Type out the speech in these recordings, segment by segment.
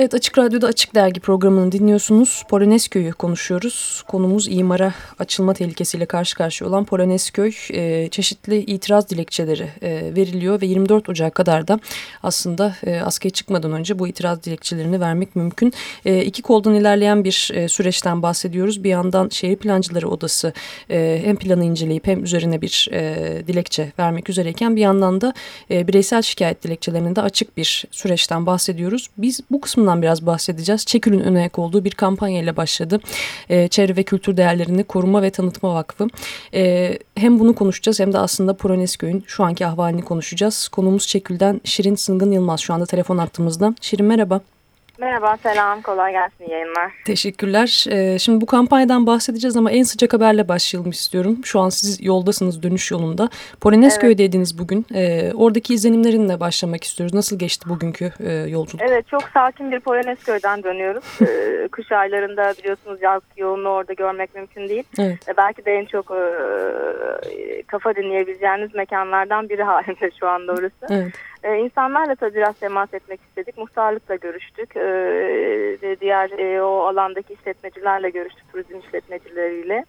Evet Açık Radyo'da Açık Dergi programını dinliyorsunuz. Polonezköy'ü konuşuyoruz. Konumuz imara açılma tehlikesiyle karşı karşıya olan Polonezköy. E, çeşitli itiraz dilekçeleri e, veriliyor ve 24 Ocak kadar da aslında e, askıya çıkmadan önce bu itiraz dilekçelerini vermek mümkün. E, iki koldan ilerleyen bir e, süreçten bahsediyoruz. Bir yandan Şehir Plancıları Odası e, hem planı inceleyip hem üzerine bir e, dilekçe vermek üzereyken bir yandan da e, bireysel şikayet dilekçelerinin de açık bir süreçten bahsediyoruz. Biz bu kısmından bundan biraz bahsedeceğiz. Çekül'ün öne olduğu bir kampanya ile başladı. E, Çevre ve Kültür Değerlerini Koruma ve Tanıtma Vakfı. E, hem bunu konuşacağız hem de aslında Polonezköy'ün şu anki ahvalini konuşacağız. Konumuz Çekül'den Şirin Sıngın Yılmaz şu anda telefon attığımızda. Şirin merhaba. Merhaba, selam. Kolay gelsin yayınlar. Teşekkürler. Ee, şimdi bu kampanyadan bahsedeceğiz ama en sıcak haberle başlayalım istiyorum. Şu an siz yoldasınız dönüş yolunda. Polonezköy'deydiniz evet. bugün. Ee, oradaki izlenimlerinle başlamak istiyoruz. Nasıl geçti bugünkü e, yolculuk? Evet, çok sakin bir Polonezköy'den dönüyoruz. ee, kış aylarında biliyorsunuz yaz yoğunluğu orada görmek mümkün değil. Evet. Ee, belki de en çok e, kafa dinleyebileceğiniz mekanlardan biri halinde şu anda orası. Evet. E, insanlarla tabii biraz temas etmek istedik. Muhtarlıkla görüştük. E, diğer e, o alandaki işletmecilerle görüştük. Turizm işletmecileriyle.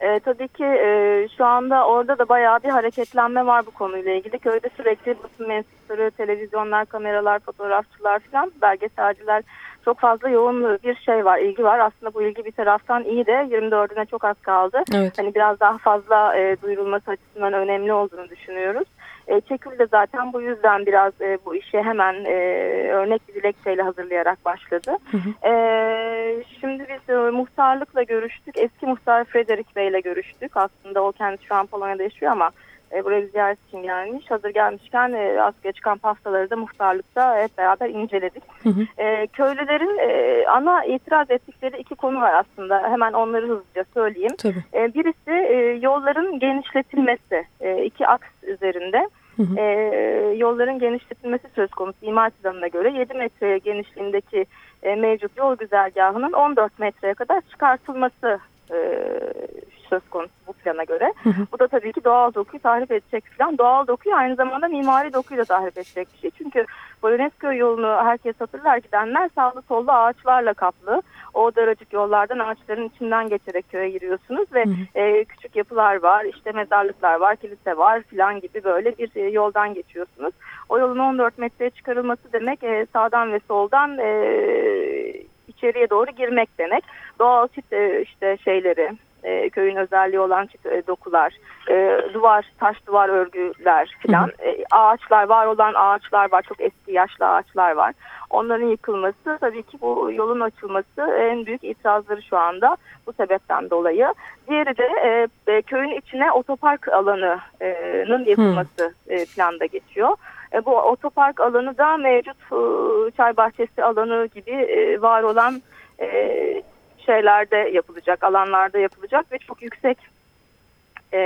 E, tabii ki e, şu anda orada da bayağı bir hareketlenme var bu konuyla ilgili. Köyde sürekli basın mensupları, televizyonlar, kameralar, fotoğrafçılar falan, belgeselciler çok fazla yoğun bir şey var, ilgi var. Aslında bu ilgi bir taraftan iyi de 24'üne çok az kaldı. Evet. Hani biraz daha fazla e, duyurulması açısından önemli olduğunu düşünüyoruz. E, Çekül de zaten bu yüzden biraz e, bu işe hemen e, örnek bir dilekçeyle hazırlayarak başladı. Hı hı. E, şimdi biz e, muhtarlıkla görüştük. Eski muhtar Frederick Bey ile görüştük. Aslında o kendisi şu an Polonya'da yaşıyor ama buraya ziyaret için gelmiş. Hazır gelmişken e, askıya çıkan pastaları da muhtarlıkta hep beraber inceledik. Hı hı. E, köylülerin e, ana itiraz ettikleri iki konu var aslında. Hemen onları hızlıca söyleyeyim. E, birisi e, yolların genişletilmesi. E, iki aks üzerinde. Hı hı. E, yolların genişletilmesi söz konusu imar planına göre 7 metre genişliğindeki e, mevcut yol güzergahının 14 metreye kadar çıkartılması e, söz konusu plana göre. Hı hı. Bu da tabii ki doğal dokuyu tahrip edecek falan. Doğal dokuyu aynı zamanda mimari dokuyu da tahrip edecek bir şey. Çünkü Polonezköy yolunu herkes hatırlar gidenler sağlı sollu ağaçlarla kaplı. O daracık yollardan ağaçların içinden geçerek köye giriyorsunuz ve hı. E, küçük yapılar var, işte mezarlıklar var, kilise var filan gibi böyle bir e, yoldan geçiyorsunuz. O yolun 14 metreye çıkarılması demek e, sağdan ve soldan e, içeriye doğru girmek demek. Doğal e, işte şeyleri, e, köyün özelliği olan e, dokular, e, duvar, taş duvar örgüler filan, e, ağaçlar, var olan ağaçlar var, çok eski yaşlı ağaçlar var. Onların yıkılması tabii ki bu yolun açılması en büyük itirazları şu anda bu sebepten dolayı. Diğeri de e, e, köyün içine otopark alanının yapılması e, planda geçiyor. E, bu otopark alanı da mevcut e, çay bahçesi alanı gibi e, var olan e, şeylerde yapılacak, alanlarda yapılacak ve çok yüksek e,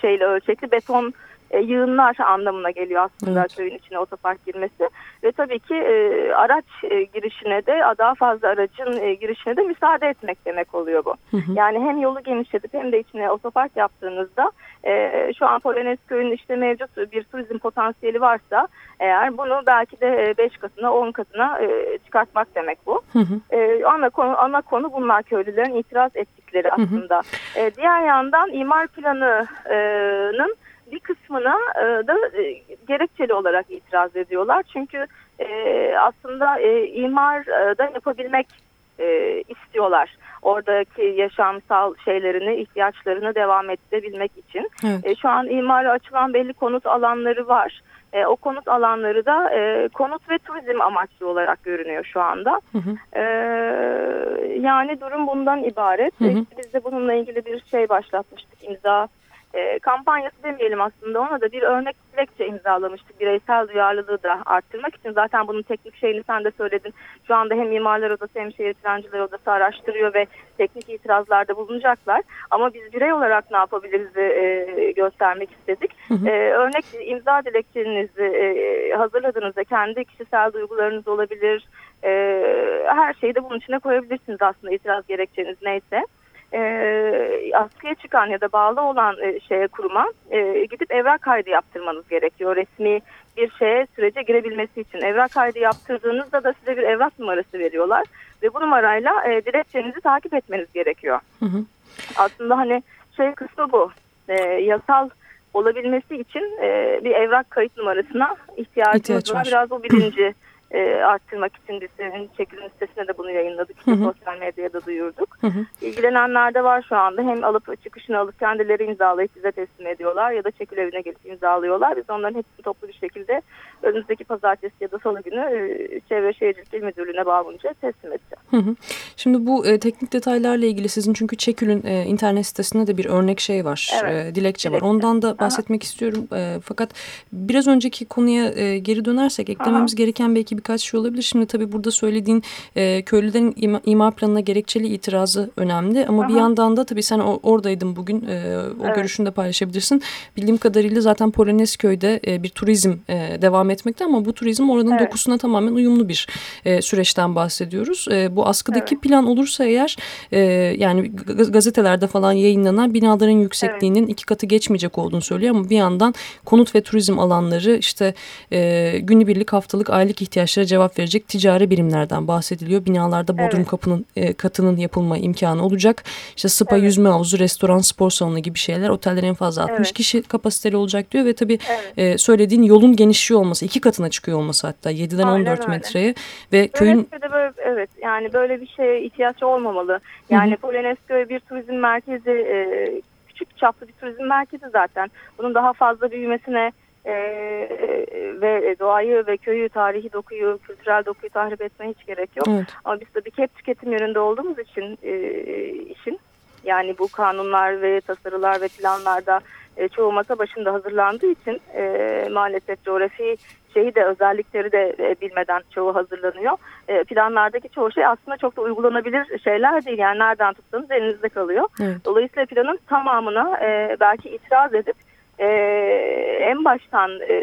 şeyle ölçekli beton e, yığınlar anlamına geliyor aslında evet. köyün içine otopark girmesi. Ve tabii ki e, araç e, girişine de daha fazla aracın e, girişine de müsaade etmek demek oluyor bu. Hı hı. Yani hem yolu genişletip hem de içine otopark yaptığınızda e, şu an Polonez köyünün işte mevcut bir turizm potansiyeli varsa eğer bunu belki de 5 katına 10 katına e, çıkartmak demek bu. Hı hı. E, ana konu ana konu bunlar köylülerin itiraz ettikleri aslında. Hı hı. E, diğer yandan imar planının bir kısmına e, da e, gerekçeli olarak itiraz ediyorlar. Çünkü e, aslında e, imar e, da yapabilmek e, istiyorlar. Oradaki yaşamsal şeylerini, ihtiyaçlarını devam ettirebilmek için. Evet. E, şu an imara açılan belli konut alanları var. E, o konut alanları da e, konut ve turizm amaçlı olarak görünüyor şu anda. Hı hı. E, yani durum bundan ibaret. Hı hı. İşte biz de bununla ilgili bir şey başlatmıştık imza e, kampanyası demeyelim aslında ona da bir örnek dilekçe imzalamıştık. Bireysel duyarlılığı da arttırmak için zaten bunun teknik şeyini sen de söyledin. Şu anda hem mimarlar odası hem şehir plancılar odası araştırıyor ve teknik itirazlarda bulunacaklar. Ama biz birey olarak ne yapabiliriz e, göstermek istedik. Hı hı. E, örnek imza dilekçenizi e, hazırladığınızda kendi kişisel duygularınız olabilir. E, her şeyi de bunun içine koyabilirsiniz aslında itiraz gerekçeniz neyse. E, askıya çıkan ya da bağlı olan e, şeye kuruma e, gidip evrak kaydı yaptırmanız gerekiyor. Resmi bir şeye sürece girebilmesi için evrak kaydı yaptırdığınızda da size bir evrak numarası veriyorlar ve bu numarayla e, dilekçenizi takip etmeniz gerekiyor. Hı hı. Aslında hani şey kısmı bu. E, yasal olabilmesi için e, bir evrak kayıt numarasına ihtiyacımız İhtiyaç var. var. Biraz o bilinci e, arttırmak için listenin çekilin sitesine de bunu yayınladık. Hı hı. Sosyal medyada duyurduk. Hı hı. İlgilenenler de var şu anda. Hem alıp çıkışını alıp kendileri imzalayıp bize teslim ediyorlar ya da çekil evine gelip imzalıyorlar. Biz onların hepsini toplu bir şekilde önümüzdeki pazartesi ya da salı günü e, Çevre Şehircilik İl Müdürlüğü'ne bağlanınca teslim edeceğim. Hı hı. Şimdi bu e, teknik detaylarla ilgili sizin çünkü Çekül'ün e, internet sitesinde de bir örnek şey var. Evet. E, dilekçe, dilekçe var. Ondan da bahsetmek Aha. istiyorum. E, fakat biraz önceki konuya e, geri dönersek eklememiz Aha. gereken belki birkaç şey olabilir. Şimdi tabii burada söylediğin e, köylülerin ima, imar planına gerekçeli itirazı önemli. Ama Aha. bir yandan da tabii sen oradaydın bugün. E, o evet. görüşünü de paylaşabilirsin. Bildiğim kadarıyla zaten Polonezköy'de e, bir turizm e, devam etmekte ama bu turizm oranın evet. dokusuna tamamen uyumlu bir e, süreçten bahsediyoruz. E, bu askıdaki evet. plan olursa eğer e, yani gazetelerde falan yayınlanan binaların yüksekliğinin evet. iki katı geçmeyecek olduğunu söylüyor ama bir yandan konut ve turizm alanları işte e, günübirlik haftalık aylık ihtiyaç ihtiyaçlara cevap verecek ticari birimlerden bahsediliyor. Binalarda bodrum evet. kapının e, katının yapılma imkanı olacak. İşte spa, evet. yüzme havuzu, restoran, spor salonu gibi şeyler. Oteller en fazla 60 evet. kişi kapasiteli olacak diyor ve tabii evet. e, söylediğin yolun genişliyor olması, iki katına çıkıyor olması hatta 7'den Aynen 14 öyle. metreye ve köyün böyle, evet yani böyle bir şeye ihtiyaç olmamalı. Yani Polonezköy bir turizm merkezi e, küçük çaplı bir turizm merkezi zaten. Bunun daha fazla büyümesine e, ve doğayı ve köyü, tarihi dokuyu, kültürel dokuyu tahrip etmeye hiç gerek yok. Evet. Ama biz tabii hep tüketim yönünde olduğumuz için e, işin yani bu kanunlar ve tasarılar ve planlarda e, çoğu masa başında hazırlandığı için e, maalesef coğrafi şeyi de özellikleri de e, bilmeden çoğu hazırlanıyor. E, planlardaki çoğu şey aslında çok da uygulanabilir şeyler değil. Yani nereden tutsanız elinizde kalıyor. Evet. Dolayısıyla planın tamamına e, belki itiraz edip e, en baştan e,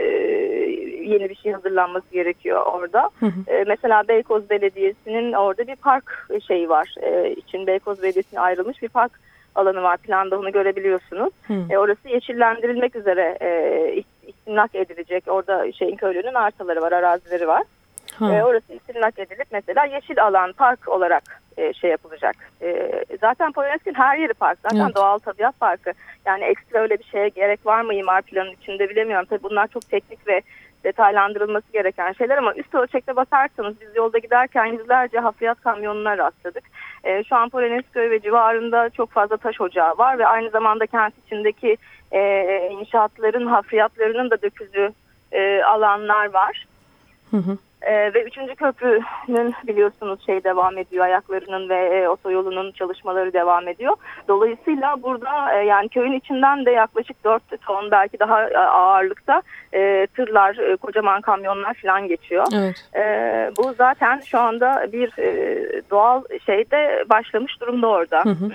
yeni bir şey hazırlanması gerekiyor orada. Hı hı. E, mesela Beykoz Belediyesi'nin orada bir park şeyi var. E, için Beykoz Belediyesi'ne ayrılmış bir park alanı var. Planda onu görebiliyorsunuz. E, orası yeşillendirilmek üzere e, istimlak edilecek. Orada şeyin köylünün arsaları var, arazileri var. E, orası istimlak edilip mesela yeşil alan park olarak e, şey yapılacak. E, zaten Polonezk'in her yeri park. Zaten evet. doğal tabiat parkı. Yani ekstra öyle bir şeye gerek var mı imar planının içinde bilemiyorum. Tabii bunlar çok teknik ve detaylandırılması gereken şeyler ama üst ölçekte bakarsanız biz yolda giderken yüzlerce hafriyat kamyonuna rastladık. E, şu an Polonezköy ve civarında çok fazla taş ocağı var ve aynı zamanda kent içindeki e, inşaatların hafriyatlarının da döküldüğü e, alanlar var. Hı hı. Ee, ve üçüncü köprünün biliyorsunuz şey devam ediyor ayaklarının ve e, otoyolunun çalışmaları devam ediyor. Dolayısıyla burada e, yani köyün içinden de yaklaşık 4 ton belki daha e, ağırlıkta e, tırlar, e, kocaman kamyonlar falan geçiyor. Evet. E, bu zaten şu anda bir e, doğal şeyde başlamış durumda orada. Hı hı. Hmm,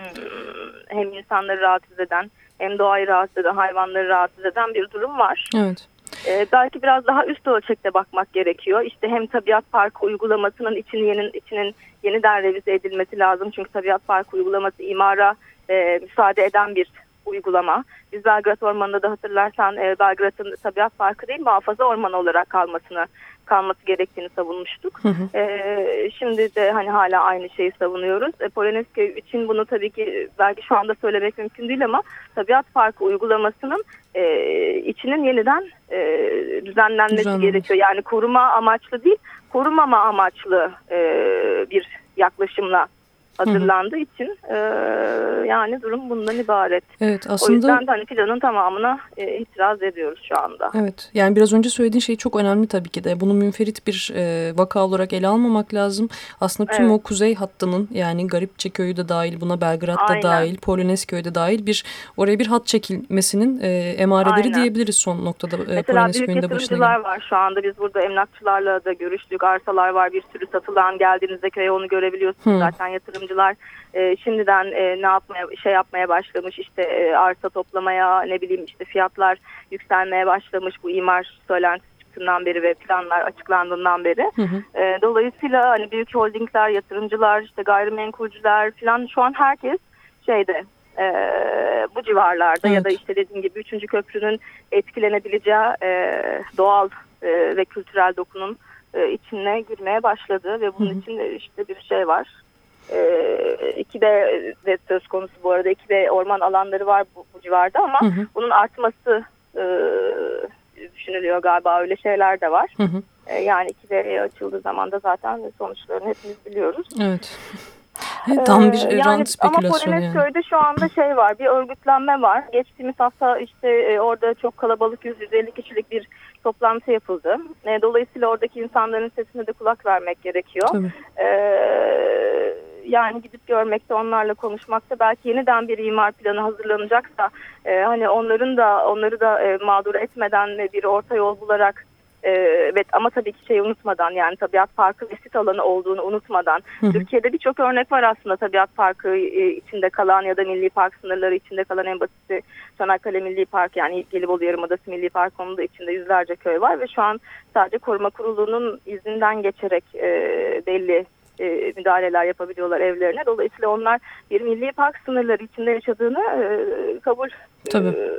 hem insanları rahatsız eden hem doğayı rahatsız eden, hayvanları rahatsız eden bir durum var. Evet. E, belki biraz daha üst ölçekte bakmak gerekiyor. İşte hem tabiat parkı uygulamasının içinin, yeni, içinin yeniden revize edilmesi lazım. Çünkü tabiat parkı uygulaması imara e, müsaade eden bir uygulama. Biz Belgrad Ormanı'nda da hatırlarsan e, Belgrad'ın tabiat parkı değil muhafaza ormanı olarak kalmasını kalması gerektiğini savunmuştuk. Hı hı. E, şimdi de hani hala aynı şeyi savunuyoruz. E, Polonezköy için bunu tabii ki belki şu anda söylemek mümkün değil ama tabiat parkı uygulamasının e, içinin yeniden e, düzenlenmesi Düzenlenmiş. gerekiyor. Yani koruma amaçlı değil, korumama amaçlı e, bir yaklaşımla hazırlandığı için e, yani durum bundan ibaret. Evet, aslında... O yüzden de hani planın tamamına e, itiraz ediyoruz şu anda. Evet yani biraz önce söylediğin şey çok önemli tabii ki de. Bunu münferit bir e, vaka olarak ele almamak lazım. Aslında tüm evet. o kuzey hattının yani Garipçe köyü de dahil buna Belgrad da dahil Polonezköy de dahil bir oraya bir hat çekilmesinin e, emareleri Aynen. diyebiliriz son noktada. E, Mesela büyük yatırımcılar var şu anda. Biz burada emlakçılarla da görüştük. Arsalar var bir sürü satılan geldiğinizde köye onu görebiliyorsunuz. Hı. Zaten yatırım yatırımcılar e, şimdiden e, ne yapmaya şey yapmaya başlamış işte e, arsa toplamaya ne bileyim işte fiyatlar yükselmeye başlamış bu imar söylentisi çıktığından beri ve planlar açıklandığından beri. Hı hı. E, dolayısıyla hani büyük holdingler, yatırımcılar, işte gayrimenkulcüler falan şu an herkes şeyde e, bu civarlarda evet. ya da işte dediğim gibi 3. köprünün etkilenebileceği e, doğal e, ve kültürel dokunun e, içine girmeye başladı ve bunun Hı. için işte bir şey var. E, iki de, de söz konusu bu arada iki de orman alanları var bu, bu civarda ama hı hı. bunun artması e, düşünülüyor galiba öyle şeyler de var. Hı hı. E, yani iki de açıldığı zaman da zaten sonuçlarını hepimiz biliyoruz. Evet. Tam bir ee, yani, rant spekülasyonu ama Polonezköy'de yani. şu anda şey var bir örgütlenme var. Geçtiğimiz hafta işte e, orada çok kalabalık 150 kişilik bir toplantı yapıldı. E, dolayısıyla oradaki insanların sesine de kulak vermek gerekiyor. Tabii. E, yani gidip görmekte, onlarla konuşmakta belki yeniden bir imar planı hazırlanacaksa e, hani onların da onları da e, mağdur etmeden bir orta yol bularak e, evet ama tabii ki şeyi unutmadan yani tabiat parkı ve sit alanı olduğunu unutmadan hı hı. Türkiye'de birçok örnek var aslında tabiat parkı e, içinde kalan ya da milli park sınırları içinde kalan en basiti Çanakkale Milli Park yani Gelibolu Yarımadası Milli Park onun da içinde yüzlerce köy var ve şu an sadece koruma kurulunun izninden geçerek e, belli e, müdahaleler yapabiliyorlar evlerine. Dolayısıyla onlar bir milli park sınırları içinde yaşadığını e, kabul Tabii. E,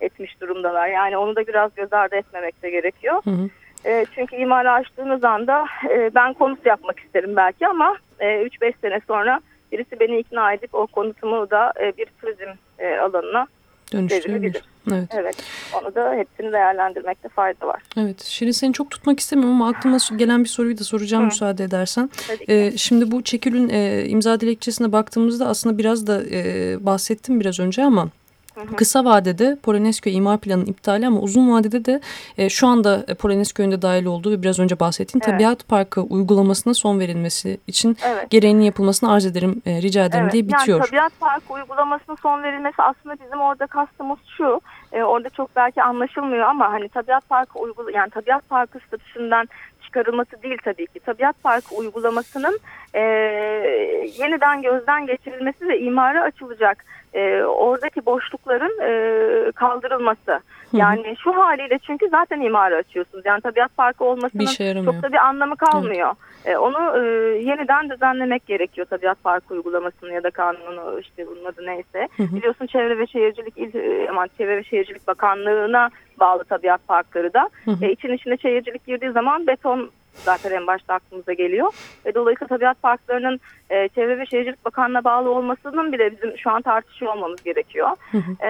etmiş durumdalar. Yani onu da biraz göz ardı etmemek de gerekiyor. Hı hı. E, çünkü imara açtığınız anda e, ben konut yapmak isterim belki ama e, 3-5 sene sonra birisi beni ikna edip o konutumu da e, bir turizm e, alanına dönüştürebilir. Evet. evet. Onu da hepsini değerlendirmekte fayda var. Evet. Şirin seni çok tutmak istemiyorum ama aklıma gelen bir soruyu da soracağım Hı. müsaade edersen. Ee, şimdi bu Çekül'ün e, imza dilekçesine baktığımızda aslında biraz da e, bahsettim biraz önce ama Kısa vadede Polonezköy imar planının iptali ama uzun vadede de e, şu anda e, Polonezköy'ün de dahil olduğu ve biraz önce bahsettiğim evet. tabiat parkı uygulamasına son verilmesi için evet. gereğinin yapılmasını arz ederim, e, rica ederim evet. diye bitiyor. Yani tabiat parkı uygulamasına son verilmesi aslında bizim orada kastımız şu. E, orada çok belki anlaşılmıyor ama hani tabiat parkı uygula yani tabiat parkı statüsünden çıkarılması değil tabii ki. Tabiat Parkı uygulamasının e, yeniden gözden geçirilmesi ve imara açılacak e, oradaki boşlukların e, kaldırılması. Yani şu haliyle çünkü zaten imara açıyorsunuz. Yani tabiat parkı olmasının şey çok da bir anlamı kalmıyor. Evet. E, onu e, yeniden düzenlemek gerekiyor tabiat parkı uygulamasını ya da kanunu işte bunun adı neyse. Hı hı. Biliyorsun Çevre ve Şehircilik İl, e, aman Çevre ve Şehircilik Bakanlığı'na bağlı tabiat parkları da. Hı hı. E, için içine şehircilik girdiği zaman beton zaten en başta aklımıza geliyor. Ve dolayısıyla tabiat parklarının e, Çevre ve Şehircilik Bakanlığı'na bağlı olmasının bile bizim şu an tartışıyor olmamız gerekiyor. Hı hı. E,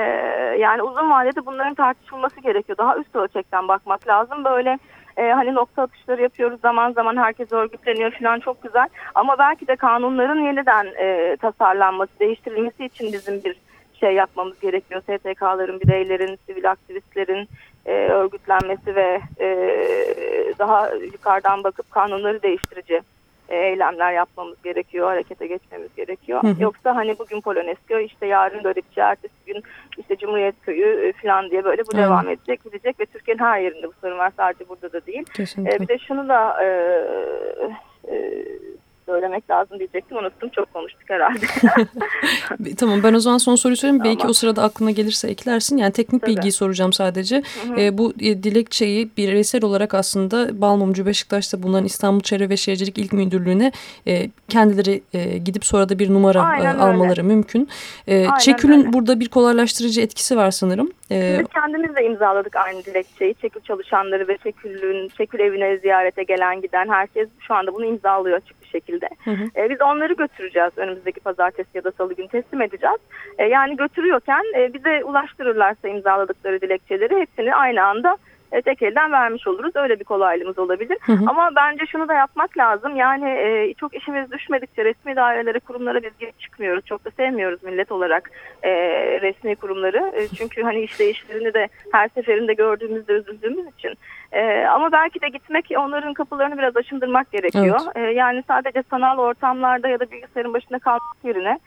yani uzun vadede bunların tartışılması gerekiyor. Daha üst ölçekten bakmak lazım. Böyle e, hani nokta atışları yapıyoruz zaman zaman herkes örgütleniyor falan çok güzel. Ama belki de kanunların yeniden e, tasarlanması, değiştirilmesi için bizim bir şey yapmamız gerekiyor. STK'ların, bireylerin, sivil aktivistlerin e, örgütlenmesi ve e, daha yukarıdan bakıp kanunları değiştirici e, eylemler yapmamız gerekiyor, harekete geçmemiz gerekiyor. Hı hı. Yoksa hani bugün Polonezköy, işte yarın Garipçi, ertesi gün işte Cumhuriyet Köyü e, falan diye böyle bu hı. devam edecek, gidecek ve Türkiye'nin her yerinde bu sorun var, sadece burada da değil. E, bir de şunu da e, e, söylemek lazım diyecektim. Unuttum. Çok konuştuk herhalde. tamam ben o zaman son soruyu sorayım. Tamam. Belki o sırada aklına gelirse eklersin. Yani teknik Tabii. bilgiyi soracağım sadece. Hı hı. E, bu e, dilekçeyi bireysel olarak aslında Balmumcu Beşiktaş'ta bulunan İstanbul Çevre ve Şehircilik İlk Müdürlüğü'ne e, kendileri e, gidip sonra da bir numara e, almaları öyle. mümkün. E, Çekül'ün burada bir kolaylaştırıcı etkisi var sanırım. E, Biz kendimiz de imzaladık aynı dilekçeyi. Çekül çalışanları ve Çekül'ün Çekül evine ziyarete gelen giden herkes şu anda bunu imzalıyor açık şekilde. Hı hı. E, biz onları götüreceğiz önümüzdeki pazartesi ya da salı günü teslim edeceğiz. E, yani götürüyorken e, bize ulaştırırlarsa imzaladıkları dilekçeleri hepsini aynı anda e, tek elden vermiş oluruz. Öyle bir kolaylığımız olabilir. Hı hı. Ama bence şunu da yapmak lazım. Yani e, çok işimiz düşmedikçe resmi dairelere, kurumlara biz girip çıkmıyoruz. Çok da sevmiyoruz millet olarak e, resmi kurumları. E, çünkü hani işleyişlerini de her seferinde gördüğümüzde üzüldüğümüz için. E, ama belki de gitmek onların kapılarını biraz aşındırmak gerekiyor. Evet. E, yani sadece sanal ortamlarda ya da bilgisayarın başında kalmak yerine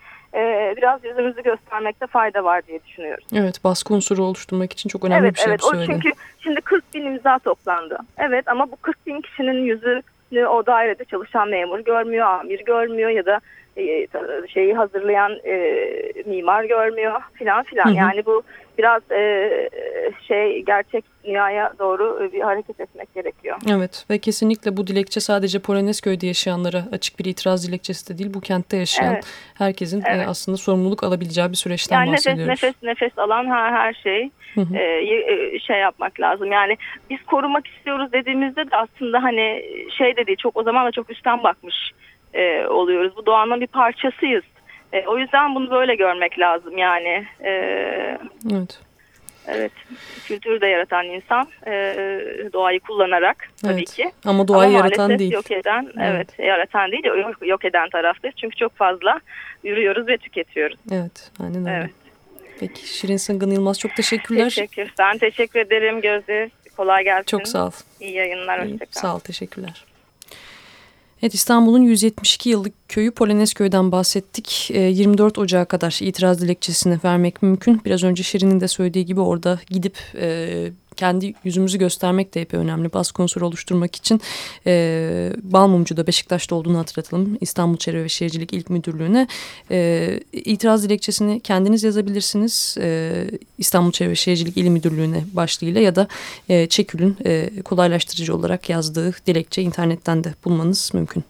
biraz yüzümüzü göstermekte fayda var diye düşünüyorum. Evet baskı unsuru oluşturmak için çok önemli evet, bir şey evet, bu Çünkü şimdi 40 bin imza toplandı. Evet ama bu 40 bin kişinin yüzü o dairede çalışan memur görmüyor, amir görmüyor ya da e, şeyi hazırlayan e, mimar görmüyor filan filan. Yani bu biraz e, şey gerçek dünyaya doğru bir hareket etmek gerekiyor. Evet ve kesinlikle bu dilekçe sadece Polonezköy'de yaşayanlara açık bir itiraz dilekçesi de değil. Bu kentte yaşayan evet. herkesin evet. aslında sorumluluk alabileceği bir süreçten yani bahsediyoruz. Nefes nefes nefes alan her, her şey e, şey yapmak lazım. Yani biz korumak istiyoruz dediğimizde de aslında hani şey dedi çok o zaman da çok üstten bakmış e, oluyoruz. Bu doğanın bir parçasıyız. E, o yüzden bunu böyle görmek lazım yani. E, evet. Evet, kültürü de yaratan insan e, doğayı kullanarak tabii evet. ki. Ama doğayı Ama yaratan değil. yok eden, evet. evet yaratan değil, yok, yok eden taraftayız. Çünkü çok fazla yürüyoruz ve tüketiyoruz. Evet, aynen öyle. Evet. Peki Şirin Sıngın Yılmaz çok teşekkürler. Teşekkür. Ben teşekkür ederim Gözde. Kolay gelsin. Çok sağ ol. İyi yayınlar. Hoşçakal. Sağ ol, teşekkürler. Evet İstanbul'un 172 yıllık köyü Polonezköy'den bahsettik. 24 ee, Ocağı kadar itiraz dilekçesini vermek mümkün. Biraz önce Şirin'in de söylediği gibi orada gidip e, kendi yüzümüzü göstermek de epey önemli. Baskı unsuru oluşturmak için e, Balmumcu'da Beşiktaş'ta olduğunu hatırlatalım. İstanbul Çevre ve Şehircilik İl Müdürlüğü'ne e, itiraz dilekçesini kendiniz yazabilirsiniz. E, İstanbul Çevre ve Şehircilik İl Müdürlüğü'ne başlığıyla ya da e, Çekül'ün e, kolaylaştırıcı olarak yazdığı dilekçe internetten de bulmanız mümkün.